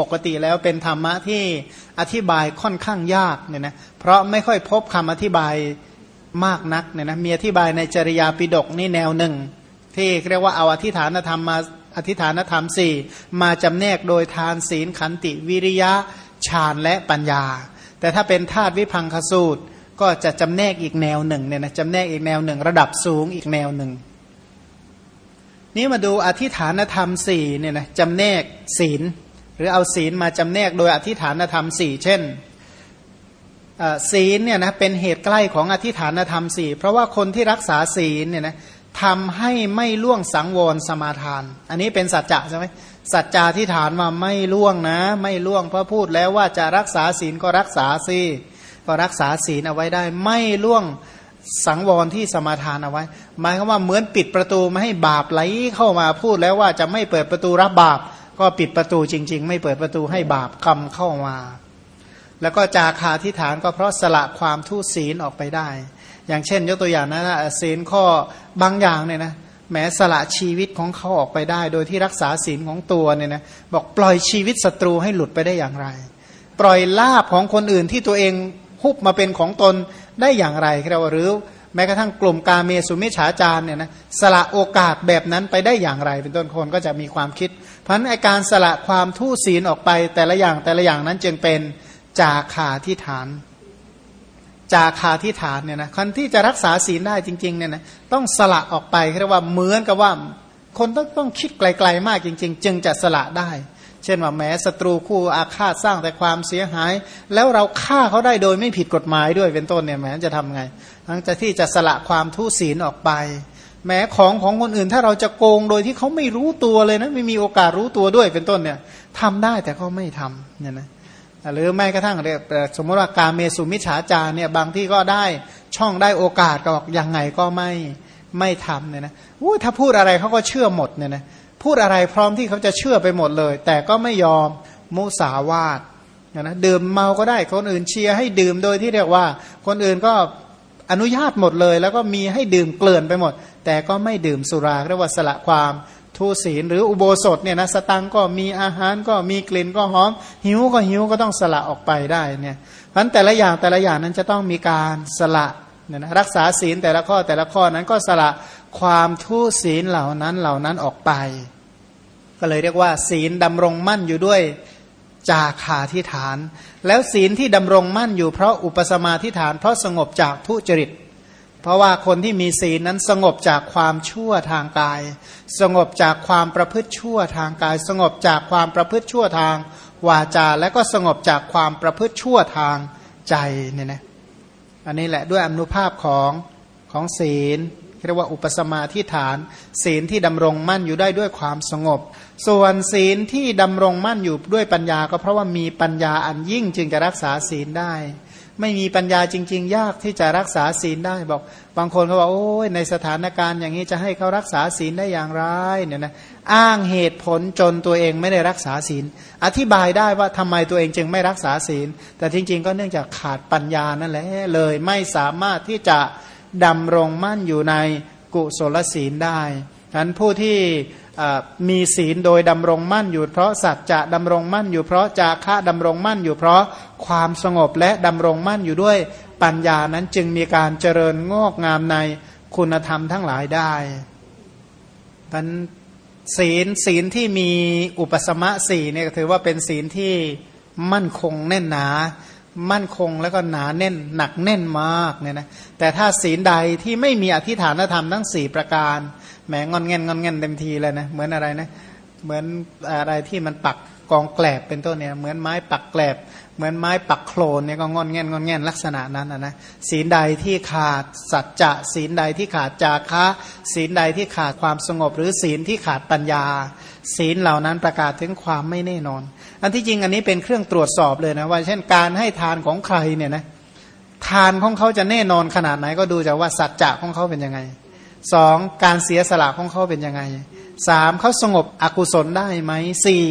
ปกติแล้วเป็นธรรมะที่อธิบายค่อนข้างยากเนี่ยนะเพราะไม่ค่อยพบคำอธิบายมากนักเนี่ยนะมีอธิบายในจริยาปิดกนี่แนวหนึ่ง ที่เรียกว่าเอาอธิฐานธรรมมาอธิฐานธรรมสี่มาจำแนกโดยทานศีลขันติวิริยะฌานและปัญญา แต่ถ้าเป็นธาตุวิพังคสูตร ก็จะจำแนกอีกแนวหนึ่งเนี่ยนะจำแนกอีกแนวหนึ่ง ระดับสูงอีกแนวหนึ่งนี้มาดูอธิฐานธรรมสี่เนี่ยนะจำแนกศีล รือเอาศีลมาจำแนกโดยอธิฐานธรรมสี่เช่นศีลเนี่ยนะเป็นเหตุใกล้ของอธิฐานธรรมสี่เพราะว่าคนที่รักษาศีลเนี่ยนะทำให้ไม่ล่วงสังวรสมาทาน อันนี้เป็นสัจจะใช่ไหมสัจจาที่ฐานมาไม่ล่วงนะ ไม่ล่วงเพราะพูดแล้วว่าจะรักษาศีลก็รักษาสิก็รักษาศีลเอาไว้ได้ ไม่ล่วงสังวรที่สมาทานเอาไว้ หมายความว่าเหมือนปิดประตูไม่ให้บาปไหลเข้ามาพูดแล้วว่าจะไม่เปิดประตูรับบาป ก็ปิดประตูจริง ๆ ไม่เปิดประตูให้บาปคำเข้ามา แล้วก็จาคาที่ฐานก็เพราะสละความทุศีลออกไปได้ อย่างเช่น ยกตัวอย่างนะศีลข้อบางอย่างเนี่ยนะแม้สละชีวิตของเขาออกไปได้ โดยที่รักษาศีลของตัวเนี่ยนะบอกปล่อยชีวิตศัตรูให้หลุดไปได้อย่างไร ปล่อยลาบของคนอื่นที่ตัวเองฮุบมาเป็นของตนได้อย่างไรเราหรือแม้กระทั่งกลุ่มกาเมสุมิฉาจารเนี่ยนะสละโอกาสแบบนั้นไปได้อย่างไร เป็นต้นคนก็จะมีความคิด เพราะนั้นอาการสละความทุศีลออกไปแต่ละอย่างแต่ละอย่างนั้นจึงเป็นจาคาที่ฐาน จาคาที่ฐานเนี่ยนะคนที่จะรักษาศีลได้จริงๆเนี่ยนะต้องสละออกไปเรียกว่าเหมือนกับว่าคนต้องต้องคิดไกลๆมากจริง ๆ จึงจะสละได้ เช่นว่าแม้ศัตรูคู่อาฆาตสร้างแต่ความเสียหาย แล้วเราฆ่าเขาได้โดยไม่ผิดกฎหมายด้วยเป็นต้นเนี่ยแม้จะทำไงทั้งจะที่จะสละความทุศีลออกไป แม้ของของคนอื่น ถ้าเราจะโกงโดยที่เขาไม่รู้ตัวเลยนะไม่มีโอกาสรู้ตัวด้วยเป็นต้นเนี่ยทำได้แต่เขาไม่ทำเนี่ยนะหรือแม้กระทั่งเรียสมมติว่าการเมสุมิฉาจารเนี่ยบางที่ก็ได้ช่องได้โอกาสก็บอกยังไงก็ไม่ไม่ทำเนี่ยนะถ้าพูดอะไรเขาก็เชื่อหมดเนี่ยนะพูดอะไรพร้อมที่เขาจะเชื่อไปหมดเลย แต่ก็ไม่ยอมมุสาวาทนะดื่มเมาก็ได้คนอื่นเชียร์ให้ดื่มโดยที่เรียกว่า คนอื่นก็ อนุญาตหมดเลย แล้วก็มีให้ดื่มเกลื่อนไปหมด แต่ก็ไม่ดื่มสุราเรียกว่าสละความทุศีลหรืออุโบสถเนี่ยนะสตังก็มีอาหารก็มีกลิ่นก็หอม หิวก็หิวก็ต้องสละออกไปได้เนี่ยพราะแต่ละอย่างแต่ละอย่างนั้นจะต้องมีการสละเนี่ยนะรักษาศีลแต่ละข้อแต่ละข้อนั้นก็สละความทุศีลเหล่านั้นเหล่านั้นออกไป ก็เลยเรียกว่า ศีลดำรงมั่นอยู่ด้วย จาคาทิฐาน แล้วศีลที่ดำรงมั่นอยู่เพราะอุปสมาทิฐาน เพราะสงบจากทุจริต เพราะว่าคนที่มีศีลนั้นสงบจากความชั่วทางกาย สงบจากความประพฤติชั่วทางกาย สงบจากความประพฤติชั่วทางวาจา และก็สงบจากความประพฤติชั่วทางใจเนี่ยนะอันนี้แหละด้วยอนุภาพของของศีล เรียกว่าอุปสมาทิฐาน ศีลที่ดำรงมั่นอยู่ได้ด้วยความสงบ ส่วนศีลที่ดำรงมั่นอยู่ด้วยปัญญา ก็เพราะว่ามีปัญญาอันยิ่งจึงจะรักษาศีลได้ ไม่มีปัญญาจริง ๆ ยากที่จะรักษาศีลได้บอก บางคนเขาบอกโอ้ยในสถานการณ์อย่างนี้จะให้เขารักษาศีลได้อย่างไรเนี่ยนะอ้างเหตุผลจนตัวเองไม่ได้รักษาศีล อธิบายได้ว่าทำไมตัวเองจึงไม่รักษาศีล แต่จริง ๆ ก็เนื่องจากขาดปัญญานั่นแหละเลยไม่สามารถที่จะ ดำรงมั่นอยู่ในกุศลศีลได้ฉะนั้นผู้ที่มีศีลโดยดำรงมั่นอยู่เพราะสัจจะดำรงมั่นอยู่เพราะจาคะดำรงมั่นอยู่เพราะความสงบและดำรงมั่นอยู่ด้วยปัญญานั้นจึงมีการเจริญงอกงามในคุณธรรมทั้งหลายได้พันศีลศีลที่มีอุปสมะสี่เนี่ยถือว่าเป็นศีลที่มั่นคงแน่นหนา มั่นคงแล้วก็หนาแน่นหนักแน่นมากเนี่ยนะแต่ถ้าศีลใดที่ไม่มีอธิฐานธรรมทั้งสี่ประการแหมงอนเงนงอนเง่นเต็มทีเลยนะเหมือนอะไรนะเหมือนอะไรที่มันปักกองแกลบเป็นต้นเนี่ยเหมือนไม้ปักแกลบ เหมือนไม้ปักโคลนเนี่ยก็งอนเงนงอนเง่นลักษณะนั้นนะศีลใดที่ขาดสัจจะศีลใดที่ขาดจาคะ ศีลใดที่ขาดความสงบ หรือศีลที่ขาดปัญญา ศีลเหล่านั้นประกาศถึงความไม่แน่นอน อันที่จริงอันนี้เป็นเครื่องตรวจสอบเลยนะว่า เช่นการให้ทานของใครเนี่ยนะทานของเขาจะแน่นอนขนาดไหนก็ดูจากว่าสัจจะของเขาเป็นยังไงสองการเสียสละของเขาเป็นยังไงสามเขาสงบอกุศลได้ไหมสี่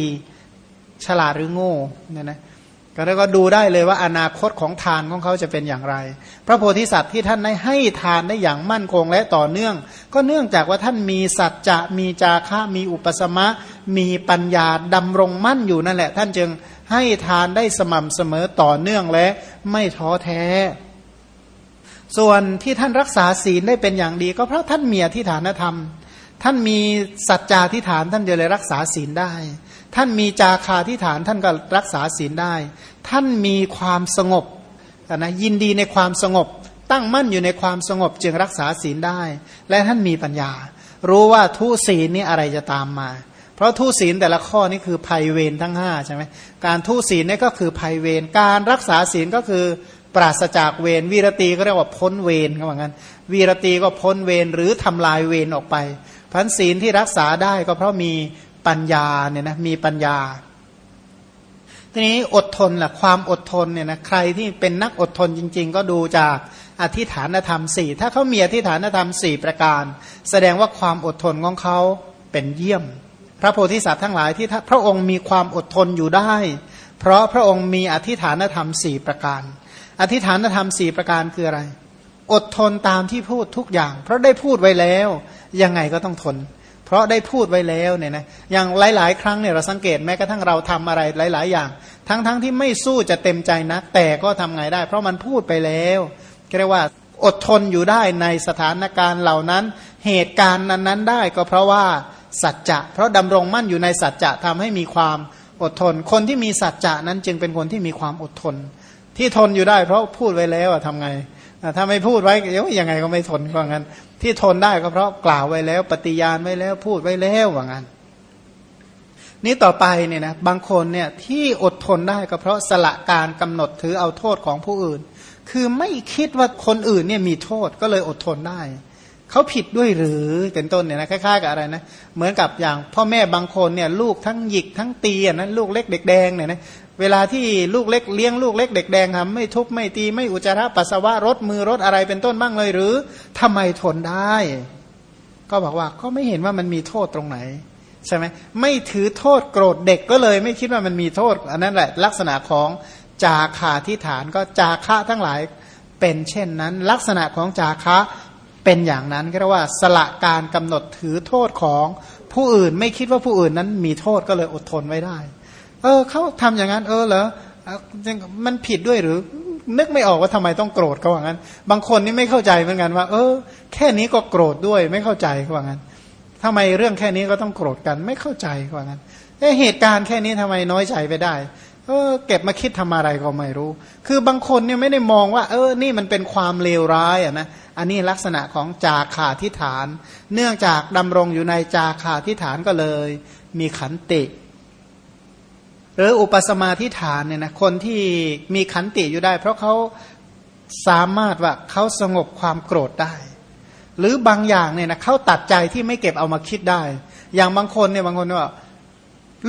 ฉลาดหรือโง่เนี่ยนะ ก็แล้วก็ดูได้เลยว่าอนาคตของทานของเขาจะเป็นอย่างไร พระโพธิสัตว์ที่ท่านได้ให้ทานได้อย่างมั่นคงและต่อเนื่อง ก็เนื่องจากว่าท่านมีสัจจะมีจาคะมีอุปสมะ มีปัญญาดำรงมั่นอยู่นั่นแหละ ท่านจึงให้ทานได้สม่ำเสมอต่อเนื่องและไม่ท้อแท้ ส่วนที่ท่านรักษาศีลได้เป็นอย่างดี ก็เพราะท่านมีอธิฐานธรรม ท่านมีสัจจาธิฐานท่านจะเลยรักษาศีลได้ ท่านมีจาคาที่ฐานท่านก็รักษาศีลได้ ท่านมีความสงบนะยินดีในความสงบ ตั้งมั่นอยู่ในความสงบจึงรักษาศีลได้ และท่านมีปัญญา รู้ว่าทุศีลนี่อะไรจะตามมา เพราะทุศีลแต่ละข้อนี่คือภัยเวรทั้ง5ใช่ไหมการทุศีลนี่ก็คือภัยเวรการรักษาศีลก็คือปราศจากเวรวีรตีก็เรียกว่าพ้นเวรเขาบอกงั้นวีรตีก็พ้นเวรหรือทำลายเวรออกไปพันศีลที่รักษาได้ก็เพราะมี ปัญญาเนี่ยนะมีปัญญา ทีนี้อดทนล่ะความอดทนเนี่ยนะใครที่เป็นนักอดทนจริง ๆ ก็ดูจากอธิฐานธรรมสี่ถ้าเขามีอธิฐานธรรมสี่ประการ แสดงว่าความอดทนของเขาเป็นเยี่ยม พระโพธิสัตว์ทั้งหลายที่พระองค์มีความอดทนอยู่ได้ เพราะพระองค์มีอธิฐานธรรมสี่ประการ อธิฐานธรรมสี่ประการคืออะไร อดทนตามที่พูดทุกอย่าง เพราะได้พูดไว้แล้ว ยังไงก็ต้องทน ราะได้พูดไว้แล้วเนี่ยนะอย่างหลาย ๆ ครั้งเนี่ยเราสังเกตแม้กระทั่งเราทำอะไรหลาย ๆ อย่าง ทั้งๆทที่ไม่สู้จะเต็มใจนัก แต่ก็ทำไงได้ เพราะมันพูดไปแล้วเรียกว่าอดทนอยู่ได้ในสถานการณ์เหล่านั้น เหตุการณ์นั้นๆ ได้ก็เพราะว่าสัจจะ เพราะดำรงมั่นอยู่ในสัจจะทำให้มีความอดทน คนที่มีสัจจะนั้นจึงเป็นคนที่มีความอดทน ที่ทนอยู่ได้เพราะพูดไว้แล้วทำไง ถ้าไม่พูดไว้เยังไงก็ไม่ทนว่างั้น ที่ทนได้ก็เพราะกล่าวไว้แล้ว ปฏิญาณไว้แล้วพูดไว้แล้วว่างั้น นี้ต่อไปเนี่ยนะบางคนเนี่ยที่อดทนได้ก็เพราะสละการกำหนดถือเอาโทษของผู้อื่น คือไม่คิดว่าคนอื่นเนี่ยมีโทษก็เลยอดทนได้เขาผิดด้วยหรือเป็นต้นเนี่ยนะคล้ายๆกับอะไรนะเหมือนกับอย่างพ่อแม่บางคนเนี่ยลูกทั้งหยิกทั้งตีนะลูกเล็กเด็กแดงเนี่ยนะ เวลาที่ลูกเล็กเลี้ยงลูกเล็กเด็กแดงทำไม่ทุบไม่ตีไม่อุจจาระปัสสาวะรถมือรถอะไรเป็นต้นบ้างเลยหรือทำไมทนได้ ก็บอกว่าก็ไม่เห็นว่ามันมีโทษตรงไหนใช่ไหมไม่ถือโทษโกรธเด็กก็เลย ไม่คิดว่ามันมีโทษ อันนั้นแหละลักษณะของจาคาที่ฐานก็จาคะทั้งหลายเป็นเช่นนั้น ลักษณะของจาคะเป็นอย่างนั้นก็เรียกว่าสละการกำหนดถือโทษของผู้อื่น ไม่คิดว่าผู้อื่นนั้นมีโทษก็เลยอดทนไว้ได้ เออเขาทำอย่างนั้นเออเหรอมันผิดด้วยหรือ นึกไม่ออกว่าทำไมต้องโกรธเขาว่างั้น บางคนนี่ไม่เข้าใจเหมือนกันว่า เออ แค่นี้ก็โกรธด้วยไม่เข้าใจเขาว่างั้นทำไมเรื่องแค่นี้ก็ต้องโกรธกัน ไม่เข้าใจเขาว่างั้นเหตุการณ์แค่นี้ทำไมน้อยใจไปได้เออเก็บมาคิดทำอะไรก็ไม่รู้ คือบางคนเนี่ยไม่ได้มองว่า เออ นี่มันเป็นความเลวร้ายอะนะ อันนี้ลักษณะของจาขาทิฐาน เนื่องจากดำรงอยู่ในจาขาทิฐานก็เลย มีขันติ หรืออุปสมาธิฐานเนี่ยนะคนที่มีขันติอยู่ได้ เพราะเขาสามารถว่าเขาสงบความโกรธได้ หรือบางอย่างเนี่ยนะเขาตัดใจที่ไม่เก็บเอามาคิดได้ อย่างบางคนเนี่ยบางคนว่า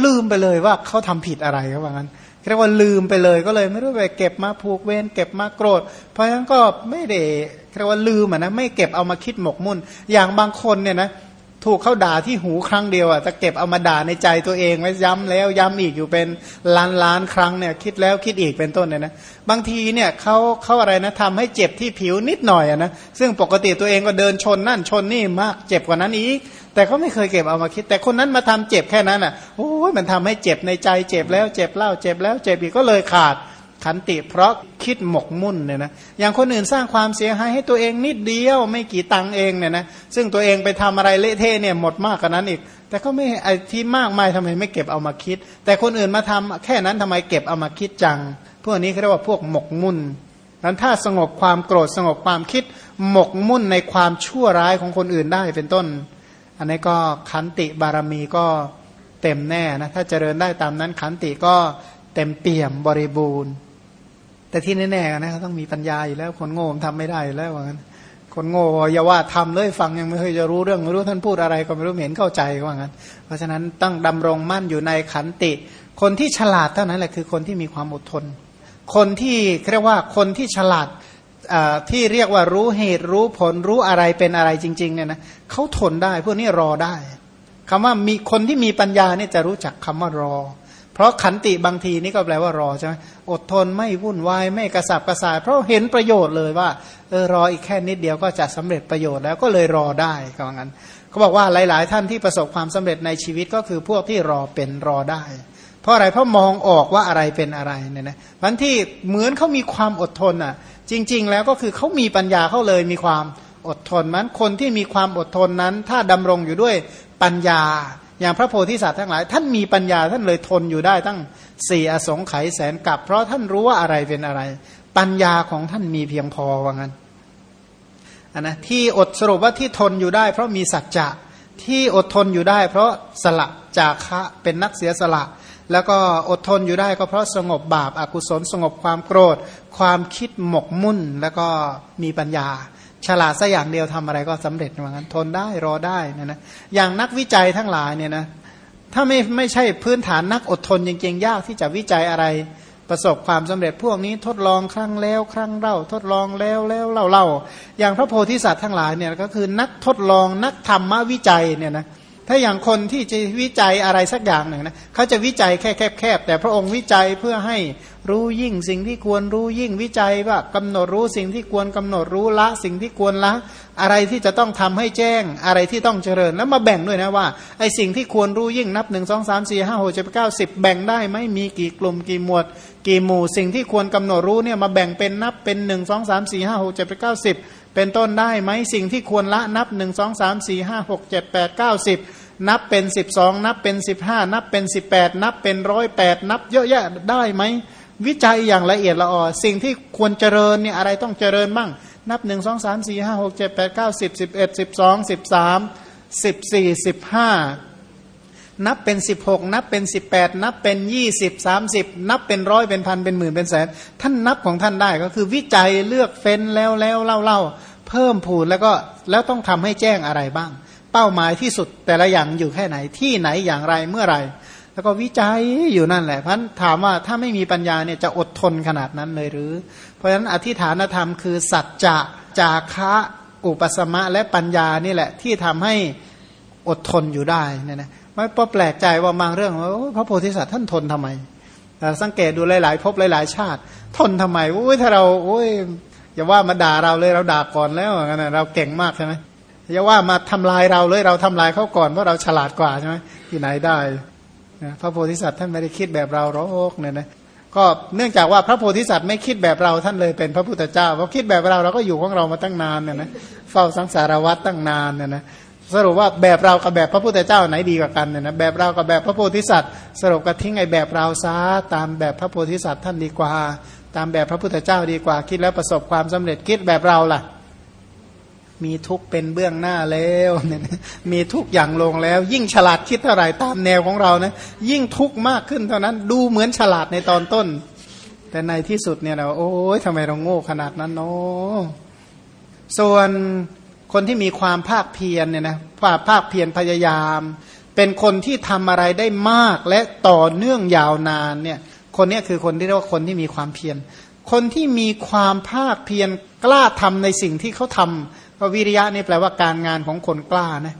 ลืมไปเลยว่าเขาทำผิดอะไรเขาบอกงั้นเรียกว่าลืมไปเลยก็เลยไม่รู้ไปเก็บมาผูกเวรเก็บมาโกรธ เพราะฉะนั้นก็ไม่ได้เรียกว่าลืมอะนะไม่เก็บเอามาคิดหมกมุ่น อย่างบางคนเนี่ยนะ ถูกเขาด่าที่หูครั้งเดียวอะจะเก็บเอามาด่าในใจตัวเองไว้ย้ำแล้วย้ำอีกอยู่เป็นล้านล้านครั้งเนี่ยคิดแล้วคิดอีกเป็นต้นเนี่ยนะบางทีเนี่ยเขาเขาอะไรนะทำให้เจ็บที่ผิวนิดหน่อยอะนะซึ่งปกติตัวเองก็เดินชนนั่นชนนี่มากเจ็บกว่านั้นอีก แต่เขาไม่เคยเก็บเอามาคิด แต่คนนั้นมาทำเจ็บแค่นั้นอะโอ้ยมันทำให้เจ็บในใจเจ็บแล้วเจ็บเล่าเจ็บแล้วเจ็บอีกก็เลยขาด ขันติเพราะคิดหมกมุ่นเนี่ยนะอย่างคนอื่นสร้างความเสียหายให้ตัวเองนิดเดียวไม่กี่ตังเองเนี่ยนะซึ่งตัวเองไปทำอะไรเละเทะเนี่ยหมดมากกว่านั้นอีก แต่ก็ไม่ไอที่มากมายทำไมไม่เก็บเอามาคิด แต่คนอื่นมาทำแค่นั้นทำไมเก็บเอามาคิดจัง พวกนี้เขาเรียกว่าพวกหมกมุ่นนั้นถ้าสงบความโกรธสงบความคิดหมกมุ่นในความชั่วร้ายของคนอื่นได้เป็นต้น อันนี้ก็ขันติบารมีก็เต็มแน่นะถ้าเจริญได้ตามนั้นขันติก็เต็มเปี่ยมบริบูรณ์ แต่ที่แน่ๆนะเขต้องมีปัญญาอยู่แล้ว คนโง่ทำไม่ได้แล้วว่างั้น คนโง่อย่าว่าทำเลยฟังยังไม่เคยจะรู้เรื่องไม่รู้ท่านพูดอะไรก็ไม่รู้เห็นเข้าใจว่างั้น เพราะฉะนั้นต้องดำรงมั่นอยู่ในขันติ คนที่ฉลาดเท่านั้นแหละคือคนที่มีความอดทน คนที่เรียกว่าคนที่ฉลาดที่เรียกว่ารู้เหตุรู้ผลรู้อะไรเป็นอะไรจริงๆเนี่ยนะเขาทนได้พวกนี้รอได้คำว่ามีคนที่มีปัญญาเนี่ยจะรู้จักคำว่ารอ เพราะขันติบางทีนี่ก็แปลว่ารอใช่ไหมอดทนไม่วุ่นวายไม่กระสับกระส่าย เพราะเห็นประโยชน์เลยว่าเออรออีกแค่นิดเดียวก็จะสำเร็จประโยชน์แล้วก็เลยรอได้ก็ว่างั้นเขาบอกว่าหลาย ๆ ท่านที่ประสบความสำเร็จในชีวิตก็คือพวกที่รอเป็นรอได้ เพราะอะไรเพราะมองออกว่าอะไรเป็นอะไรเนี่ยนะวันที่เหมือนเขามีความอดทนอะ จริง ๆ แล้วก็คือเขามีปัญญาเขาเลยมีความอดทนมันคนที่มีความอดทนนั้น ถ้าดำรงอยู่ด้วยปัญญา อย่างพระโพธิสัตว์ทั้งหลาย ท่านมีปัญญาท่านเลยทนอยู่ได้ตั้งสี่อสงไขยแสนกับ เพราะท่านรู้ว่าอะไรเป็นอะไร ปัญญาของท่านมีเพียงพอว่างั้นอันนะที่อดสรุปว่าที่ทนอยู่ได้ เพราะมีสัจจะที่อดทนอยู่ได้ เพราะสละจากะเป็นนักเสียสละ แล้วก็อดทนอยู่ได้ก็เพราะสงบบาปอากุศลสงบความโกรธ ความคิดหมกมุ่นแล้วก็มีปัญญา ฉลาดสัอย่างเดียวทำอะไรก็สำเร็จเหมือนกันทนได้รอได้นะนะอย่างนักวิจัยทั้งหลายเนี่ยนะถ้าไม่ไม่ใช่พื้นฐานนักอดทนจริงๆยากที่จะวิจัยอะไรประสบความสำเร็จพวกนี้ทดลองครั้งแล้ว ครั้งเล่า ทดลองแล้วแล้วเล่าเล่าอย่างพระโพธิสัตว์ทั้งหลายเนี่ยก็คือนักทดลองนักธรรมวิจัยเนี่ยนะ ถ้าอย่างคนที่จะวิจัยอะไรสักอย่างหนึ่งนะเขาจะวิจัยแค่แคบๆแต่พระองค์วิจัยเพื่อให้รู้ยิ่งสิ่งที่ควรรู้ยิ่งวิจัยว่ากำหนดรู้สิ่งที่ควรกำหนดรู้ละ สิ่งที่ควรละ อะไรที่จะต้องทำให้แจ้งอะไรที่ต้องเจริญแล้วมาแบ่งด้วยนะว่าไอสิ่งที่ควรรู้ยิ่งนับหนึ่งสองสามสี่ห้าหกเจ็ดแปดเก้าสิบแบ่งได้ไหมมีกี่กลุ่มกี่หมวด กี่หมู่ สิ่งที่ควรกำหนดรู้เนี่ยมาแบ่งเป็นนับเป็นหนึ่งสองสามสี่ห้าหกเจ็ดแปดเก้าสิบ เป็นต้นได้ไหมสิ่งที่ควรละนับหนึ่งสองสามสี่ห้าหกเจ็ดแปดเก้าสิบนับเป็นสิบสองนับเป็นสิบห้านับเป็นสิบแปดนับเป็นร้อยแปดนับเยอะแยะได้ไหมวิจัยอย่างละเอียดละออสิ่งที่ควรเจริญเนี่ยอะไรต้องเจริญบ้างนับหนึ่งสองสามสี่ห้าหกเจ็ดแปดเก้าสิบสิบเอ็ดสิบสองสิบสามสิบสี่สิบห้า นับเป็นสิบหกนับเป็นสิบแปดนับเป็นยี่สิบสามสิบนับเป็นร้อยเป็นพันเป็นหมื่นเป็นแสน ท่านนับของท่านได้ก็คือวิจัยเลือกเฟ้นแล้วแล้วเล่าเล่าเพิ่มผูนแล้วก็แล้วต้องทำให้แจ้งอะไรบ้าง เป้าหมายที่สุดแต่ละอย่างอยู่แค่ไหนที่ไหนอย่างไรเมื่อไรแล้วก็วิจัยอยู่นั่นแหละพันถามว่าถ้าไม่มีปัญญาเนี่ยจะอดทนขนาดนั้นเลยหรือ เพราะฉะนั้นอธิฐานธรรมคือสัจจะจาคะอุปสมะและปัญญานี่แหละที่ทำให้อดทนอยู่ได้เนี่ยนะ ไม่พอแปลกใจว่าบางเรื่องว่าพระโพธิสัตว์ท่านทนทำไมสังเกตดูหลายๆ พบหลาย ๆ ชาติ ทนทำไมโอ้ยถ้าเราโอ้ยอย่าว่ามาด่าเราเลยเราด่าก่อนแล้วงั้นเราเก่งมากใช่ไหมอย่าว่ามาทำลายเราเลยเราทำลายเขาก่อนเพราะเราฉลาดกว่าใช่ไหมที่ไหนได้พระโพธิสัตว์ท่านไม่ได้คิดแบบเราหรอกเนี่ยนะก็เนื่องจากว่าพระโพธิสัตว์ไม่คิดแบบเราท่านเลยเป็นพระพุทธเจ้าเพราะคิดแบบเราเราก็อยู่ของเรามาตั้งนานเนี่ยนะเฝ้าสังสารวัตตั้งนานเนี่ยนะ สรุปว่าแบบเรากับแบบพระพุทธเจ้าไหนดีกว่ากันเนี่ยนะแบบเรากับแบบพระโพธิสัตว์ สรุปก็ทิ้งไอ้แบบเราซาตามแบบพระโพธิสัตว์ท่านดีกว่า ตามแบบพระพุทธเจ้าดีกว่า คิดแล้วประสบความสำเร็จคิดแบบเราล่ะ มีทุกเป็นเบื้องหน้าแล้วเนี่ยมีทุกอย่างลงแล้ว ยิ่งฉลาดคิดเท่าไหร่ตามแนวของเรานะยิ่งทุกมากขึ้นเท่านั้นดูเหมือนฉลาดในตอนต้น แต่ในที่สุดเนี่ยเราโอ้ยทำไมเราโง่ขนาดนั้นเนาะส่วน คนที่มีความภาคเพียรเนี่ยนะภาคภาคเพียรพยายาม เป็นคนที่ทำอะไรได้มากและต่อเนื่องยาวนานเนี่ยคนนี้คือคนที่เรียกว่าคนที่มีความเพียร คนที่มีความภาคเพียรกล้าทำในสิ่งที่เขาทำก็วิริยะนี่แปลว่าการงานของคนกล้านะ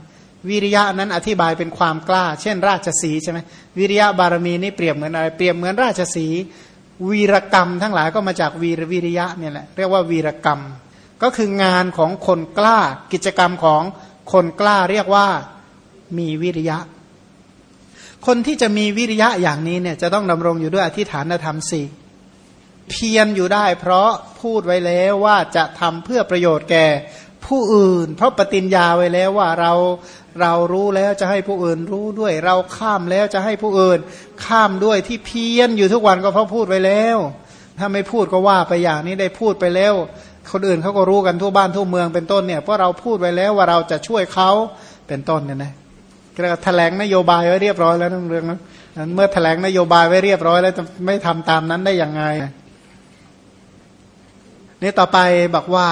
วิริยะนั้นอธิบายเป็นความกล้า เช่น ราชสีใช่ไหมวิริยะบารมีนี่เปรียบเหมือนอะไร เปรียบเหมือนราชสี วีรกรรม ทั้งหลายก็มาจากวีรวิริยะเนี่ยแหละเรียกว่าวีรกรรม ก็คืองานของคนกล้ากิจกรรมของคนกล้าเรียกว่ามีวิริยะ คนที่จะมีวิริยะอย่างนี้เนี่ยจะต้องดำรงอยู่ด้วยอธิฐานธรรมสี่เพียรอยู่ได้เพราะพูดไว้แล้วว่าจะทำเพื่อประโยชน์แก่ผู้อื่น เพราะปฏิญญาไว้แล้วว่าเราเรารู้แล้วจะให้ผู้อื่นรู้ด้วย เราข้ามแล้วจะให้ผู้อื่น ข้ามด้วยที่เพี้ยนอยู่ทุกวันก็เพราะพูดไว้แล้ว ถ้าไม่พูดก็ว่าไปอย่างนี้ได้พูดไปแล้ว คนอื่นเขาก็รู้กันทั่วบ้านทั่วเมืองเป็นต้นเนี่ยเพราะเราพูดไว้แล้วว่าเราจะช่วยเขาเป็นต้นเนี่ยนะก็แถลงนโยบายไว้เรียบร้อยแล้วเรื่องนั้นเมื่อแถลงนโยบายไว้เรียบร้อยแล้วจะไม่ทำตามนั้นได้ยังไงนี่ต่อไปบอกว่า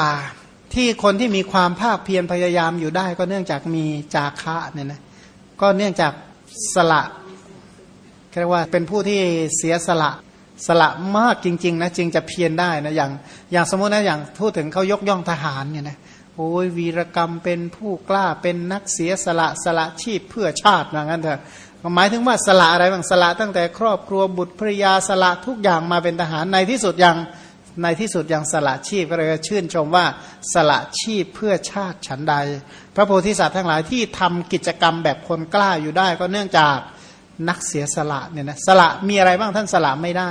ที่คนที่มีความภาคเพียรพยายามอยู่ได้ก็เนื่องจากมีจาคะเนี่ยนะก็เนื่องจากสละเรียกว่าเป็นผู้ที่เสียสละ สละมากจริง ๆ นะจึงจะเพียรได้นะอย่าง อย่างสมมตินะอย่างพูดถึงเขายกย่องทหารเนี่ยนะโอ้ยวีรกรรมเป็นผู้กล้าเป็นนักเสียสละสละชีพเพื่อชาติว่างั้นเถอะหมายถึงว่าสละอะไรบ้างสละตั้งแต่ครอบครัวบุตรภริยาสละทุกอย่างมาเป็นทหารในที่สุดยังในที่สุดยังสละชีพก็เลยชื่นชมว่าสละชีพเพื่อชาติฉันใด พระโพธิสัตว์ทั้งหลายที่ทำกิจกรรมแบบคนกล้าอยู่ได้ ก็เนื่องจากนักเสียสละเนี่ยนะสละมีอะไรบ้างท่านสละไม่ได้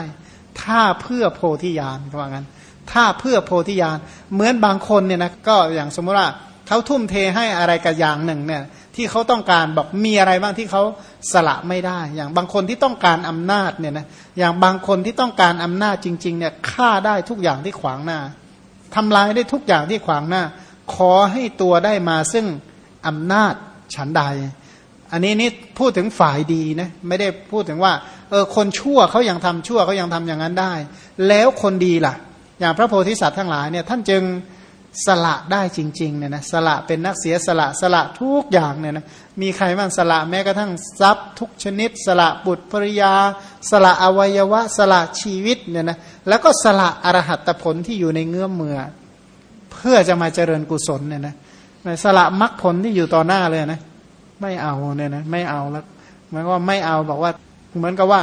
ถ้าเพื่อโพธิญาณว่างั้น ถ้าเพื่อโพธิญาณเหมือนบางคนเนี่ยนะก็อย่างสมมติว่าเขาทุ่มเทให้อะไรกับอย่างหนึ่งเนี่ยที่เขาต้องการบอกมีอะไรบ้างที่เขาสละไม่ได้ อย่างบางคนที่ต้องการอำนาจเนี่ยนะอย่างบางคนที่ต้องการอำนาจจริงๆเนี่ยฆ่าได้ทุกอย่างที่ขวางหน้าทำลายได้ทุกอย่างที่ขวางหน้า ขอให้ตัวได้มาซึ่งอำนาจฉันใด อันนี้นี่พูดถึงฝ่ายดีนะไม่ได้พูดถึงว่า เออคนชั่วเขายังทำชั่วเขายังทำอย่างนั้นได้ แล้วคนดีล่ะ อย่างพระโพธิสัตว์ทั้งหลายเนี่ยท่านจึงสละได้จริงๆเนี่ยนะสละเป็นนักเสียสละสละทุกอย่างเนี่ยนะมีใครบ้างสละแม้กระทั่งทรัพย์ทุกชนิด สละบุตรภริยา สละอวัยวะ สละชีวิตเนี่ยนะแล้วก็สละอรหัตผลที่อยู่ในเงื้อมมือ เพื่อจะมาเจริญกุศลเนี่ยนะสละมรรคผลที่อยู่ต่อหน้าเลยนะไม่เอาเนี่ยนะไม่เอาแล้วหมายว่าไม่เอาบอกว่า เหมือนกับว่า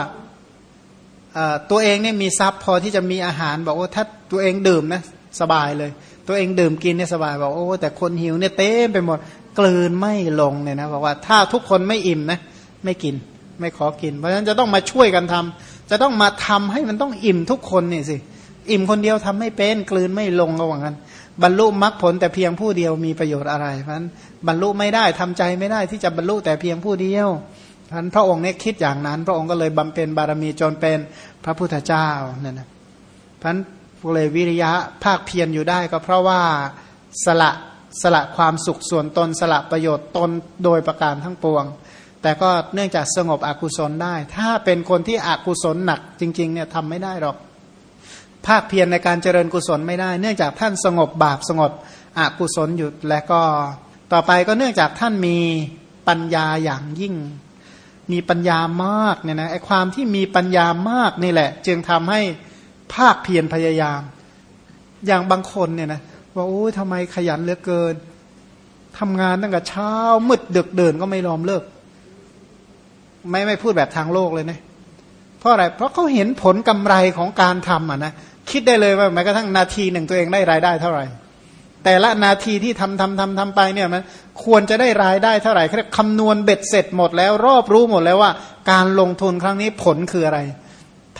ตัวเองเนี่ยมีทรัพย์พอที่จะมีอาหาร บอกว่าถ้าตัวเองดื่มนะสบายเลย ตัวเองดื่มกินเนี่ยสบายบอกโอ้แต่คนหิวเนี่ยเต็มไปหมดกลืนไม่ลงเนี่ยนะบอกว่าถ้าทุกคนไม่อิ่มนะไม่กินไม่ขอกิน เพราะฉะนั้นจะต้องมาช่วยกันทำจะต้องมาทำให้มันต้องอิ่มทุกคนนี่สิอิ่มคนเดียวทำไม่เป็นกลืนไม่ลงก็ว่างั้นบรรลุมรรคผลแต่เพียงผู้เดียวมีประโยชน์อะไรเพราะฉะนั้นบรรลุไม่ได้ทำใจไม่ได้ที่จะบรรลุแต่เพียงผู้เดียว เพรานพระองค์เนี่ยคิดอย่างนั้น พระองค์ก็เลยบำเพ็ญบารมีจนเป็นพระพุทธเจ้านี่ยนะเพราะฉะนั้นเลยวิริยะภาคเพียรอยู่ได้ก็เพราะว่าสละสละความสุขส่วนตนสละประโยชน์ตนโดยประการทั้งปวง แต่ก็เนื่องจากสงบอกุศลได้ ถ้าเป็นคนที่อกุศลหนักจริงๆเนี่ยทำไม่ได้หรอก ภาคเพียรในการเจริญกุศลไม่ได้ เนื่องจากท่านสงบบาปสงบอกุศลอยู่และก็ต่อไปก็เนื่องจากท่านมีปัญญาอย่างยิ่ง มีปัญญามากเนี่ยนะไอความที่มีปัญญามากนี่แหละ จึงทำให้ภาคเพียรพยายาม อย่างบางคนเนี่ยนะว่าโอ้ยทำไมขยันเหลือเกินทำงานตั้งแต่เช้ามืดดึกเดินก็ไม่ยอมเลิก ไม่ไม่พูดแบบทางโลกเลยนะเพราะอะไรเพราะเขาเห็นผลกำไรของการทำอะนะคิดได้เลยว่าแม้กระทั่งนาทีหนึ่งตัวเองได้รายได้เท่าไหร่ แต่ละนาทีที่ทำทำทำทำไปเนี่ยมัน ควรจะได้รายได้เท่าไหร่คำนวณเบ็ดเสร็จหมดแล้ว รอบรู้หมดแล้วว่า การลงทุนครั้งนี้ผลคืออะไร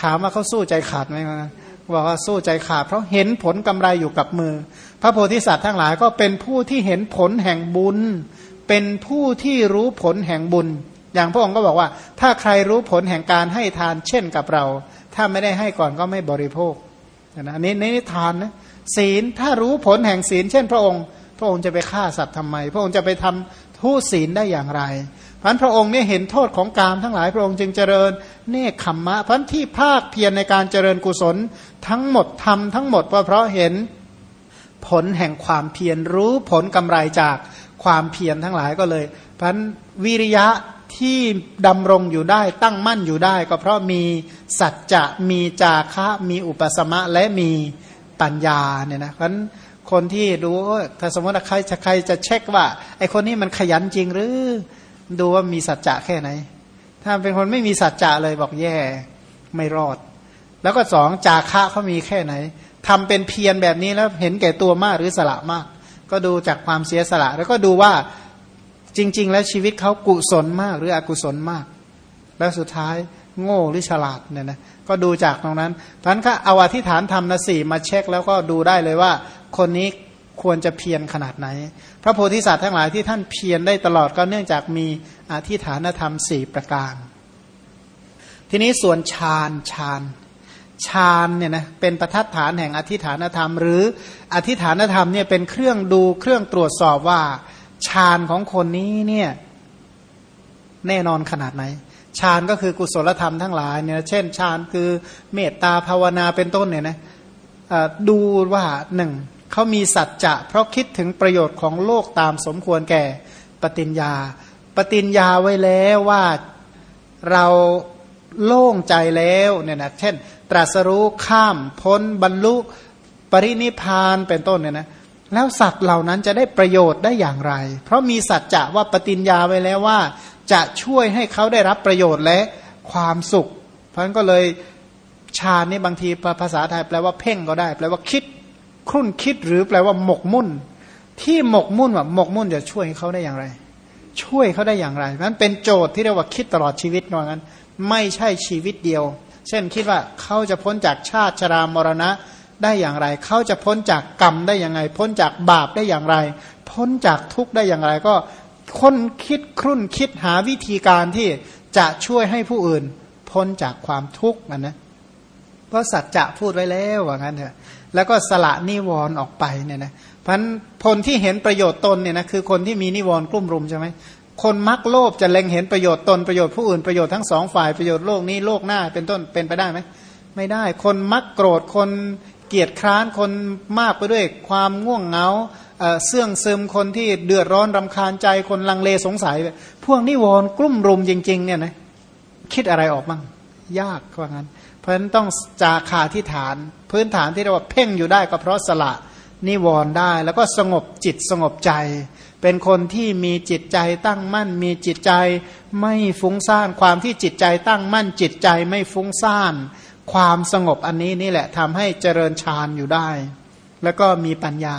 ถามว่าเขาสู้ใจขาดไหมบอกว่าสู้ใจขาดเพราะเห็นผลกำไรอยู่กับมือ พระโพธิสัตว์ทั้งหลายก็เป็นผู้ที่เห็นผลแห่งบุญ เป็นผู้ที่รู้ผลแห่งบุญ อย่างพระองค์ก็บอกว่า ถ้าใครรู้ผลแห่งการให้ทานเช่นกับเรา ถ้าไม่ได้ให้ก่อนก็ไม่บริโภคนะอันนี้นิทานนะศีลถ้ารู้ผลแห่งศีล เช่นพระองค์ พระองค์จะไปฆ่าสัตว์ทำไม พระองค์จะไปทำทุศีลได้อย่างไรพันพระองค์เนี่ยเห็นโทษของกามทั้งหลายพระองค์จึงเจริญเนคขมมะพันที่ภาคเพียรในการเจริญกุศลทั้งหมดทำทั้งหมดเพราะเห็นผลแห่งความเพียรรู้ผลกำไรจากความเพียรทั้งหลายก็เลยพันวิริยะที่ดำรงอยู่ได้ตั้งมั่นอยู่ได้ ก็เพราะมีสัจจะมีจาคะมีอุปสมะและมีปัญญาเนี่ยนะเพราะ คนที่ดูถ้าสมมติใครจะใครจะเช็คว่าไอคนนี้มันขยันจริงหรือดูว่ามีสัจจะแค่ไหน ถ้าเป็นคนไม่มีสัจจะเลยบอกแย่ไม่รอด แล้วก็สองจาคะเขามีแค่ไหนทำเป็นเพียรแบบนี้แล้วเห็นแก่ตัวมากหรือสละมาก ก็ดูจากความเสียสละ แล้วก็ดูว่าจริง ๆ แล้วชีวิตเขากุศลมากหรืออกุศลมาก แล้วสุดท้ายโง่หรือฉลาดเนี่ยนะก็ดูจากตรงนั้นท่านก็เอาอธิษฐานทำนะสี่มาเช็คแล้วก็ดูได้เลยว่า คนนี้ควรจะเพียรขนาดไหน พระโพธิสัตว์ทั้งหลายที่ท่านเพียรได้ตลอดก็เนื่องจากมีอธิฐานธรรมสี่ประการ ทีนี้ส่วนฌานฌานฌานเนี่ยนะเป็นประทัดฐานแห่งอธิฐานธรรม หรืออธิฐานธรรมเนี่ยเป็นเครื่องดูเครื่องตรวจสอบว่าฌานของคนนี้เนี่ยแน่นอนขนาดไหนฌานก็คือกุศลธรรมทั้งหลายเนี่ยเช่นฌานคือเมตตาภาวนาเป็นต้นเนี่ยนะดูว่าหนึ่ง เขามีสัจจะเพราะคิดถึงประโยชน์ของโลกตามสมควรแก่ปฏิญญา ปฏิญญาไว้แล้วว่าเราโล่งใจแล้วเนี่ยนะเช่น ตรัสรู้ข้ามพ้นบรรลุปรินิพานเป็นต้นเนี่ยนะแล้วสัตว์เหล่านั้นจะได้ประโยชน์ได้อย่างไร เพราะมีสัจจะว่าปฏิญญาไว้แล้วว่า จะช่วยให้เขาได้รับประโยชน์และความสุข เพราะฉะนั้นก็เลยฌานนี่บางทีภาษาไทยแปลว่าเพ่งก็ได้ แปลว่าคิด ครุ่นคิดหรือแปลว่าหมกมุ่น ที่หมกมุ่นว่าหมกมุ่นจะช่วยเขาได้อย่างไร ช่วยเขาได้อย่างไรนั้นเป็นโจทย์ที่เรียกว่าคิดตลอดชีวิตว่างั้น ไม่ใช่ชีวิตเดียว เช่นคิดว่าเขาจะพ้นจากชาติชรามรณะได้อย่างไร เขาจะพ้นจากกรรมได้อย่างไร พ้นจากบาปได้อย่างไร พ้นจากทุกข์ได้อย่างไร ก็ค้นคิดครุ่นคิดหาวิธีการที่จะช่วยให้ผู้อื่น พ้นจากความทุกข์นะนะเพราะสัจจะพูดไว้แล้วว่างั้นเถอะ แล้วก็สละนิวรณ์ออกไปเนี่ยนะพันคนที่เห็นประโยชน์ตนเนี่ยนะคือคนที่มีนิวรณ์กลุ่มรุมใช่ไหมคนมักโลภจะเล็งเห็นประโยชน์ตนประโยชน์ผู้อื่นประโยชน์ทั้งสองฝ่ายประโยชน์โลกนี้โลกหน้าเป็นต้นเป็นไปได้ไหมไม่ได้ คนมักโกรธคนเกียดคร้านคนมากไปด้วยความง่วงเหงาเสื่องซึมคนที่เดือดร้อนรำคาญใจคนลังเลสงสัย พวกนิวรณ์กลุ่มรุมจริง ๆ เนี่ยนะคิดอะไรออกบ้างยากว่างั้น ราะฉะนั้นต้องจาคาที่ฐาน พื้นฐานที่เรียกว่าเพ่งอยู่ได้ก็เพราะสละนิวรณ์ได้ แล้วก็สงบจิตสงบใจ เป็นคนที่มีจิตใจตั้งมั่น มีจิตใจไม่ฟุ้งซ่านความที่จิตใจตั้งมั่น จิตใจไม่ฟุ้งซ่าน ความสงบอันนี้นี่แหละทำให้เจริญฌานอยู่ได้ แล้วก็มีปัญญา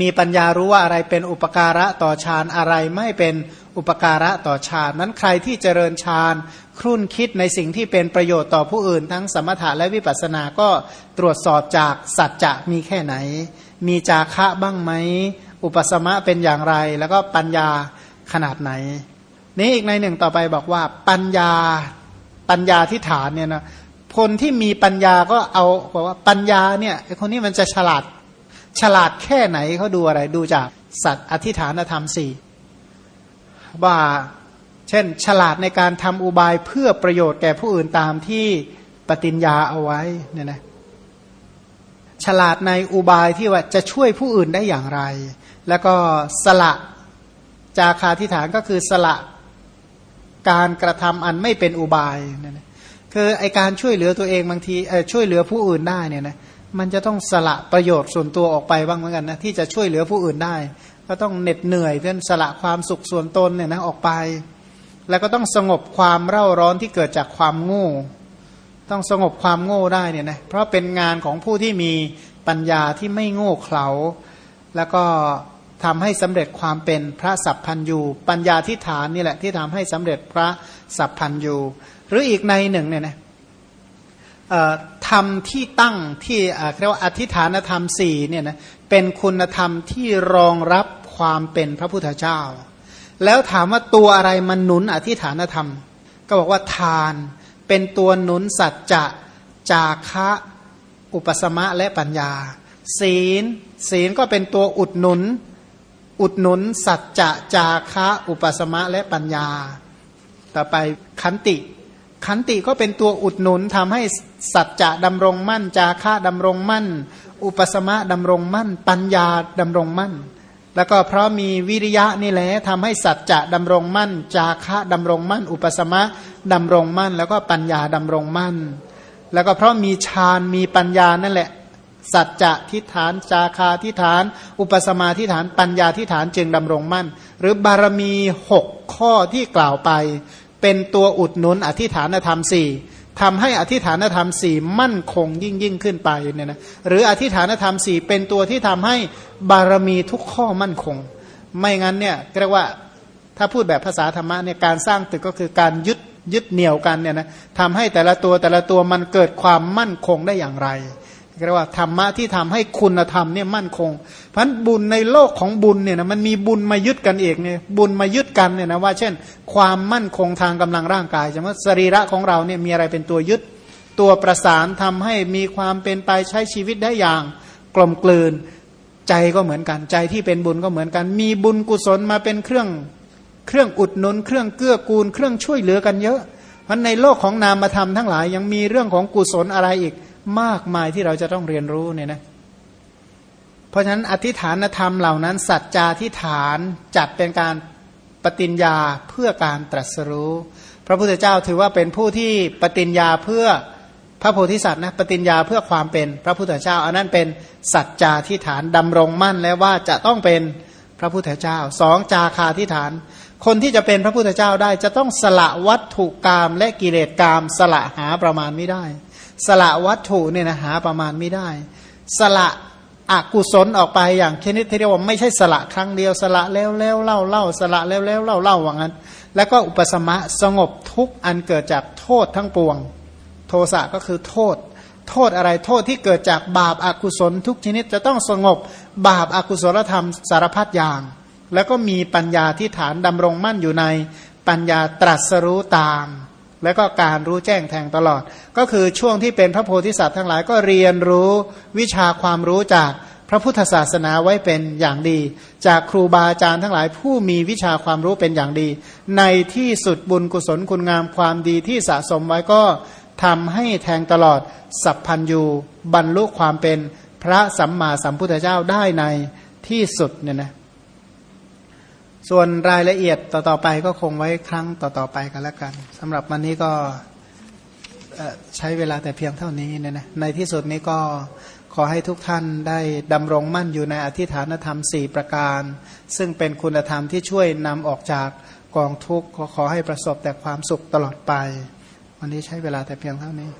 มีปัญญารู้ว่าอะไรเป็นอุปการะต่อฌานอะไรไม่เป็นอุปการะต่อฌานนั้นใครที่เจริญฌาน ครุ่นคิดในสิ่งที่เป็นประโยชน์ต่อผู้อื่น ทั้งสมถะและวิปัสสนาก็ตรวจสอบจากสัจจะมีแค่ไหน มีจาคะบ้างไหม อุปสมะเป็นอย่างไร แล้วก็ปัญญาขนาดไหน นี้อีกในหนึ่งต่อไปบอกว่าปัญญาปัญญาที่ฐานเนี่ยนะคนที่มีปัญญาก็เอาบอกว่าปัญญาเนี่ยคนนี้มันจะฉลาดฉลาดแค่ไหนเขาดูอะไรดูจากสัตว์อธิฐานธรรมสี่ว่า เช่น ฉลาดในการทำอุบายเพื่อประโยชน์แก่ผู้อื่นตามที่ปฏิญญาเอาไว้เนี่ยนะฉลาดในอุบายที่ว่าจะช่วยผู้อื่นได้อย่างไร แล้วก็สละจาคาทิฐานก็คือสละการกระทำอันไม่เป็นอุบายเนี่ยนะคือไอการช่วยเหลือตัวเองบางทีช่วยเหลือผู้อื่นได้เนี่ยนะมันจะต้องสละประโยชน์ส่วนตัวออกไปบ้างเหมือนกันนะที่จะช่วยเหลือผู้อื่นได้ ก็ต้องเหน็ดเหนื่อยเพื่อสละความสุขส่วนตนเนี่ยนะออกไป แล้วก็ต้องสงบความเร่าร้อนที่เกิดจากความโง่ ต้องสงบความโง่ได้เนี่ยนะเพราะเป็นงานของผู้ที่มีปัญญาที่ไม่โง่เขลา แล้วก็ทำให้สำเร็จความเป็นพระสัพพันยูปัญญาที่ฐานนี่แหละที่ทำให้สำเร็จพระสัพพันยูหรืออีกในหนึ่งเนี่ยนะธรรมที่ตั้งที่เรียกว่าอธิฐานธรรมสี่เนี่ยนะเป็นคุณธรรมที่รองรับความเป็นพระพุทธเจ้า แล้วถามว่าตัวอะไรมันหนุนอธิฐานธรรม ก็บอกว่าทานเป็นตัวหนุนสัจจะจาคะอุปสมะและปัญญา ศีล ศีลก็เป็นตัวอุดหนุน อุดหนุนสัจจะจาคะอุปสมะและปัญญา ต่อไปขันติ ขันติก็เป็นตัวอุดหนุนทำให้สัจจะดำรงมั่น จาคะดำรงมั่น อุปสมะดำรงมั่น ปัญญาดำรงมั่น แล้วก็เพราะมีวิริยะนี่แหละทำให้สัจจะดำรงมั่น จาคะดำรงมั่น อุปสมะดำรงมั่น แล้วก็ปัญญาดำรงมั่น แล้วก็เพราะมีฌานมีปัญญานั่นแหละ สัจจะทิฏฐาน จาคาทิฏฐาน อุปสมาทิฏฐาน ปัญญาทิฏฐานจึงดำรงมั่น หรือบารมีหกข้อที่กล่าวไป เป็นตัวอุดหนุนอธิฐานธรรมสี่ ทำให้อธิฐานธรรมสี่มั่นคงยิ่งยิ่งขึ้นไปเนี่ยนะหรืออธิฐานธรรมสี่เป็นตัวที่ทำให้บารมีทุกข้อมั่นคง ไม่งั้นเนี่ยเรียกว่าถ้าพูดแบบภาษาธรรมะเนี่ยการสร้างตึกก็คือการยึดยึดเหนี่ยวกันเนี่ยนะทำให้แต่ละตัวแต่ละตัวมันเกิดความมั่นคงได้อย่างไร เรียกว่าธรรมะที่ทำให้คุณธรรมเนี่ยมั่นคง เพราะบุญในโลกของบุญเนี่ยนะมันมีบุญมายึดกันเองเนี่ยบุญมายึดกันเนี่ยนะว่าเช่น ความมั่นคงทางกำลังร่างกายใช่ไหมสรีระของเราเนี่ยมีอะไรเป็นตัวยึด ตัวประสานทำให้มีความเป็นไปใช้ชีวิตได้อย่างกลมกลืนใจก็เหมือนกันใจที่เป็นบุญก็เหมือนกัน มีบุญกุศลมาเป็นเครื่องเครื่องอุดหนุน เครื่องเกื้อกูล เครื่องช่วยเหลือกันเยอะเพราะในโลกของนามธรรมทั้งหลายยังมีเรื่องของกุศลอะไรอีก มากมายที่เราจะต้องเรียนรู้เนี่ยนะเพราะฉะนั้นอธิฐานธรรมเหล่านั้น สัจจาธิฐานจัดเป็นการปฏิญญาเพื่อการตรัสรู้ พระพุทธเจ้าถือว่าเป็นผู้ที่ปฏิญญาเพื่อพระโพธิสัตว์นะปฏิญญาเพื่อความเป็นพระพุทธเจ้า อันนั้นเป็นสัจจาธิฐานดำรงมั่นแล้วว่าจะต้องเป็นพระพุทธเจ้าสองจาคาธิฐาน คนที่จะเป็นพระพุทธเจ้าได้จะต้องสละวัตถุกรรมและกิเลสกรรมสละหาประมาณไม่ได้ สละวัตถุเนี่ยนะหาประมาณไม่ได้ สละอกุศลออกไปอย่างชนิดที่เรียกว่าไม่ใช่สละครั้งเดียวสละแล้วแล้วเล่าเล่าสละแล้วแล้วเล่าเล่าว่างั้น แล้วก็อุปสมะสงบทุกอันเกิดจากโทษทั้งปวง โทสะก็คือโทษ โทษอะไรโทษที่เกิดจากบาปอากุศลทุกชนิดจะต้องสงบบาปอากุศลธรรมสารพัดอย่าง แล้วก็มีปัญญาที่ฐานดำรงมั่นอยู่ในปัญญาตรัสรู้ตาม แล้วก็การรู้แจ้งแทงตลอด ก็คือช่วงที่เป็นพระโพธิสัตว์ทั้งหลายก็เรียนรู้วิชาความรู้จากพระพุทธศาสนาไว้เป็นอย่างดี จากครูบาอาจารย์ทั้งหลายผู้มีวิชาความรู้เป็นอย่างดี ในที่สุดบุญกุศลคุณงามความดีที่สะสมไว้ก็ทำให้แทงตลอดสัพพันยูบรรลุความเป็นพระสัมมาสัมพุทธเจ้าได้ในที่สุดเนี่ยนะ ส่วนรายละเอียดต่อๆไปก็คงไว้ครั้งต่อๆไปกันแล้วกันสำหรับวันนี้ก็ใช้เวลาแต่เพียงเท่านี้เนี่ยนะในที่สุดนี้ก็ขอให้ทุกท่านได้ดำรงมั่นอยู่ในอธิฐานธรรม 4 ประการ ซึ่งเป็นคุณธรรมที่ช่วยนำออกจากกองทุกข์ขอให้ประสบแต่ความสุขตลอดไป วันนี้ใช้เวลาแต่เพียงเท่านี้